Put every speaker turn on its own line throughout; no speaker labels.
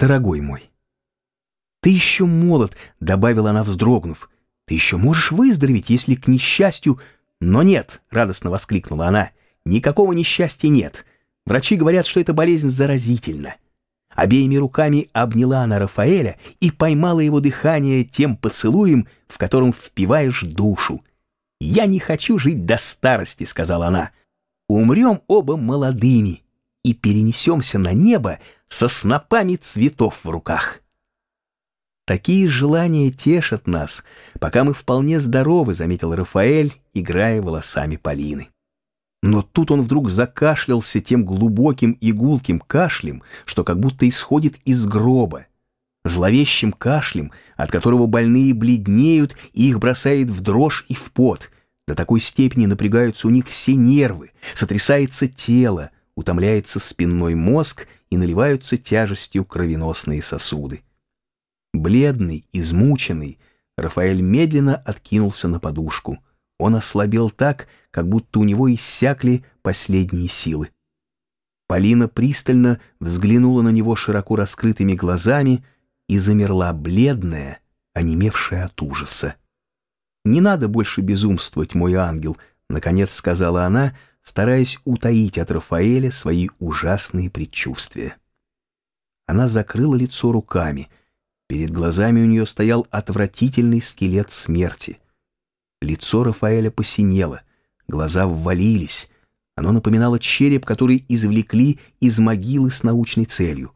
«Дорогой мой, ты еще молод», — добавила она, вздрогнув. «Ты еще можешь выздороветь, если к несчастью...» «Но нет», — радостно воскликнула она, — «никакого несчастья нет. Врачи говорят, что эта болезнь заразительна». Обеими руками обняла она Рафаэля и поймала его дыхание тем поцелуем, в котором впиваешь душу. «Я не хочу жить до старости», — сказала она. «Умрем оба молодыми и перенесемся на небо со снопами цветов в руках». «Такие желания тешат нас, пока мы вполне здоровы», — заметил Рафаэль, играя волосами Полины. Но тут он вдруг закашлялся тем глубоким и гулким кашлем, что как будто исходит из гроба. Зловещим кашлем, от которого больные бледнеют и их бросает в дрожь и в пот. До такой степени напрягаются у них все нервы, сотрясается тело, утомляется спинной мозг и наливаются тяжестью кровеносные сосуды. Бледный, измученный, Рафаэль медленно откинулся на подушку. Он ослабел так, как будто у него иссякли последние силы. Полина пристально взглянула на него широко раскрытыми глазами и замерла бледная, онемевшая от ужаса. «Не надо больше безумствовать, мой ангел», — наконец сказала она, стараясь утаить от Рафаэля свои ужасные предчувствия. Она закрыла лицо руками. Перед глазами у нее стоял отвратительный скелет смерти. Лицо Рафаэля посинело — Глаза ввалились. Оно напоминало череп, который извлекли из могилы с научной целью.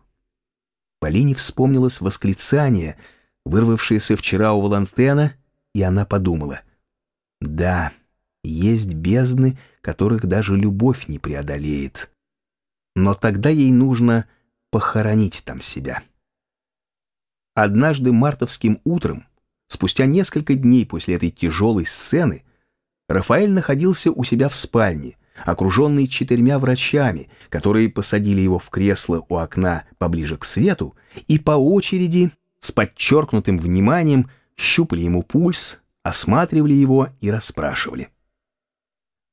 Полине вспомнилось восклицание, вырвавшееся вчера у Валантена, и она подумала. «Да, есть бездны, которых даже любовь не преодолеет. Но тогда ей нужно похоронить там себя». Однажды мартовским утром, спустя несколько дней после этой тяжелой сцены, Рафаэль находился у себя в спальне, окруженный четырьмя врачами, которые посадили его в кресло у окна поближе к свету и по очереди с подчеркнутым вниманием щупали ему пульс, осматривали его и расспрашивали.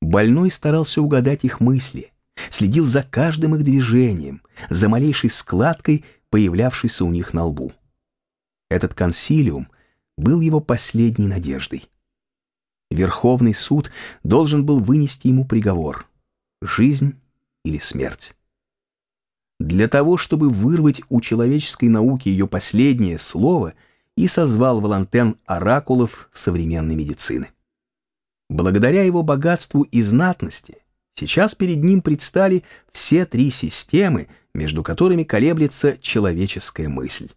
Больной старался угадать их мысли, следил за каждым их движением, за малейшей складкой, появлявшейся у них на лбу. Этот консилиум был его последней надеждой. Верховный суд должен был вынести ему приговор – жизнь или смерть. Для того, чтобы вырвать у человеческой науки ее последнее слово, и созвал Валантен оракулов современной медицины. Благодаря его богатству и знатности сейчас перед ним предстали все три системы, между которыми колеблется человеческая мысль.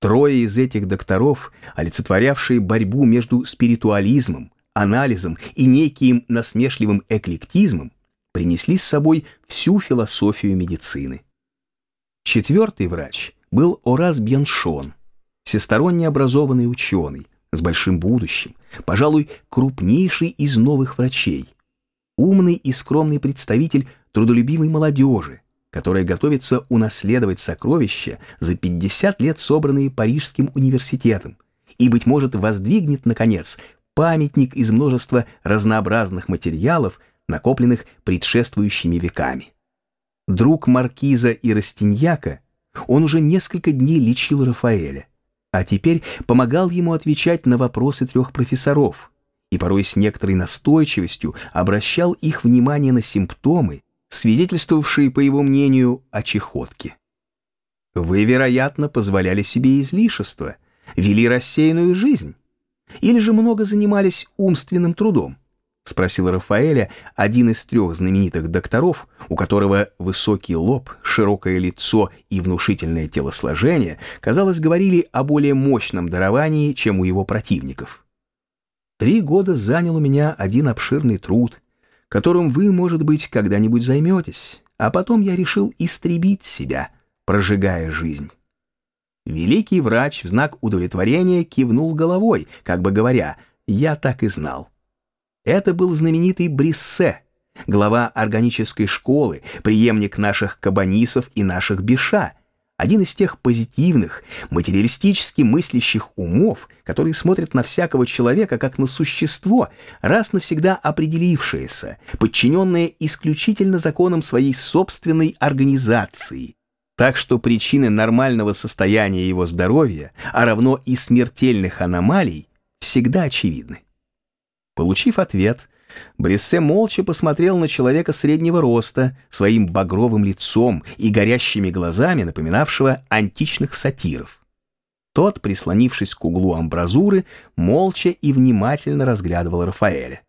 Трое из этих докторов, олицетворявшие борьбу между спиритуализмом, анализом и неким насмешливым эклектизмом принесли с собой всю философию медицины. Четвертый врач был Ораз Бьяншон, всесторонне образованный ученый, с большим будущим, пожалуй, крупнейший из новых врачей, умный и скромный представитель трудолюбивой молодежи, которая готовится унаследовать сокровища за 50 лет собранные Парижским университетом, и, быть может, воздвигнет, наконец, памятник из множества разнообразных материалов, накопленных предшествующими веками. Друг Маркиза и Растиньяка, он уже несколько дней лечил Рафаэля, а теперь помогал ему отвечать на вопросы трех профессоров и порой с некоторой настойчивостью обращал их внимание на симптомы, свидетельствовавшие, по его мнению, о чехотке. Вы, вероятно, позволяли себе излишество, вели рассеянную жизнь. Или же много занимались умственным трудом? Спросил Рафаэля один из трех знаменитых докторов, у которого высокий лоб, широкое лицо и внушительное телосложение, казалось, говорили о более мощном даровании, чем у его противников. Три года занял у меня один обширный труд, которым вы, может быть, когда-нибудь займетесь, а потом я решил истребить себя, прожигая жизнь. Великий врач в знак удовлетворения кивнул головой, как бы говоря, «Я так и знал». Это был знаменитый Бриссе, глава органической школы, преемник наших кабанисов и наших биша, один из тех позитивных, материалистически мыслящих умов, которые смотрят на всякого человека как на существо, раз навсегда определившееся, подчиненное исключительно законам своей собственной организации – Так что причины нормального состояния его здоровья, а равно и смертельных аномалий, всегда очевидны. Получив ответ, Бриссе молча посмотрел на человека среднего роста, своим багровым лицом и горящими глазами, напоминавшего античных сатиров. Тот, прислонившись к углу амбразуры, молча и внимательно разглядывал Рафаэля.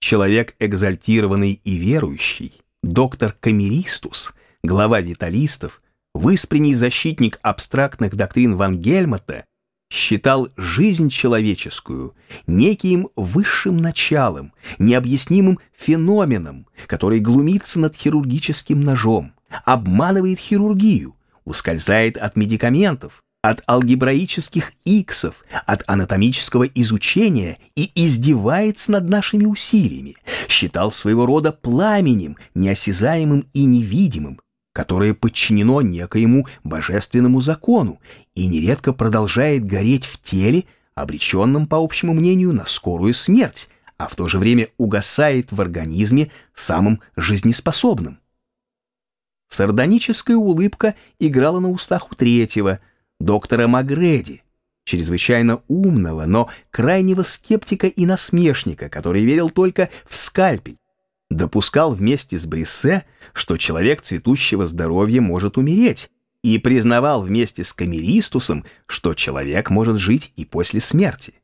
Человек экзальтированный и верующий, доктор Камеристус, глава виталистов, выспренний защитник абстрактных доктрин Ван Гельмота, считал жизнь человеческую неким высшим началом, необъяснимым феноменом, который глумится над хирургическим ножом, обманывает хирургию, ускользает от медикаментов, от алгебраических иксов, от анатомического изучения и издевается над нашими усилиями, считал своего рода пламенем, неосязаемым и невидимым, которое подчинено некоему божественному закону и нередко продолжает гореть в теле, обреченном, по общему мнению, на скорую смерть, а в то же время угасает в организме самым жизнеспособным. Сардоническая улыбка играла на устах у третьего, доктора Магреди, чрезвычайно умного, но крайнего скептика и насмешника, который верил только в скальпель, допускал вместе с Бриссе, что человек цветущего здоровья может умереть, и признавал вместе с Камеристусом, что человек может жить и после смерти.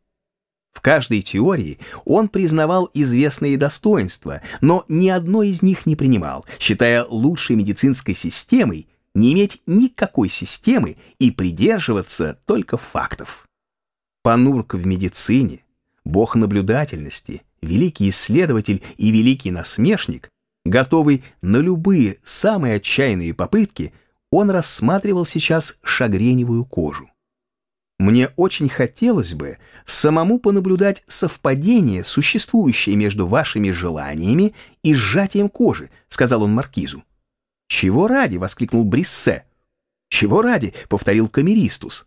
В каждой теории он признавал известные достоинства, но ни одно из них не принимал, считая лучшей медицинской системой не иметь никакой системы и придерживаться только фактов. Панурк в медицине, бог наблюдательности — великий исследователь и великий насмешник, готовый на любые самые отчаянные попытки, он рассматривал сейчас шагреневую кожу. Мне очень хотелось бы самому понаблюдать совпадение, существующее между вашими желаниями и сжатием кожи, сказал он маркизу. Чего ради? воскликнул Бриссе. Чего ради? повторил Камеристус.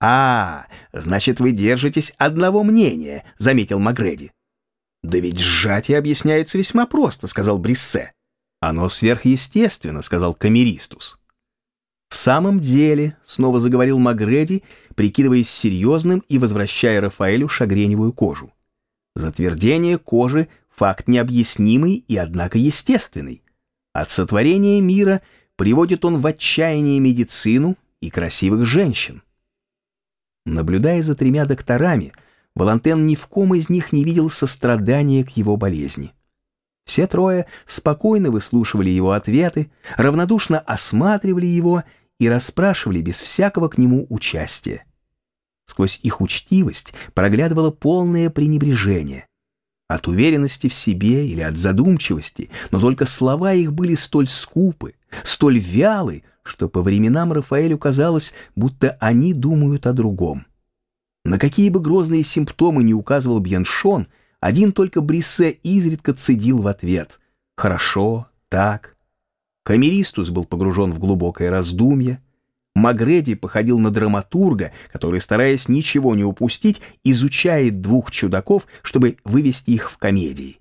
А, значит, вы держитесь одного мнения, заметил Магреди. «Да ведь сжатие объясняется весьма просто», — сказал Бриссе. «Оно сверхъестественно», — сказал Камеристус. «В самом деле», — снова заговорил Магреди, прикидываясь серьезным и возвращая Рафаэлю шагреневую кожу. «Затвердение кожи — факт необъяснимый и, однако, естественный. От сотворения мира приводит он в отчаяние медицину и красивых женщин». Наблюдая за тремя докторами, — Валантен ни в ком из них не видел сострадания к его болезни. Все трое спокойно выслушивали его ответы, равнодушно осматривали его и расспрашивали без всякого к нему участия. Сквозь их учтивость проглядывало полное пренебрежение. От уверенности в себе или от задумчивости, но только слова их были столь скупы, столь вялы, что по временам Рафаэлю казалось, будто они думают о другом. На какие бы грозные симптомы не указывал Бьяншон, один только Бrisсе изредка цедил в ответ «Хорошо, так». Камеристус был погружен в глубокое раздумье. Магреди походил на драматурга, который, стараясь ничего не упустить, изучает двух чудаков, чтобы вывести их в комедии.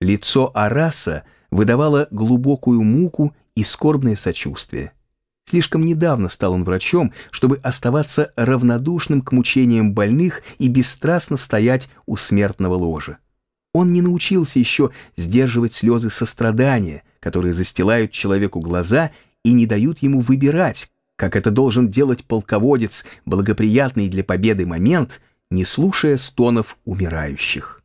Лицо Араса выдавало глубокую муку и скорбное сочувствие. Слишком недавно стал он врачом, чтобы оставаться равнодушным к мучениям больных и бесстрастно стоять у смертного ложа. Он не научился еще сдерживать слезы сострадания, которые застилают человеку глаза и не дают ему выбирать, как это должен делать полководец, благоприятный для победы момент, не слушая стонов умирающих.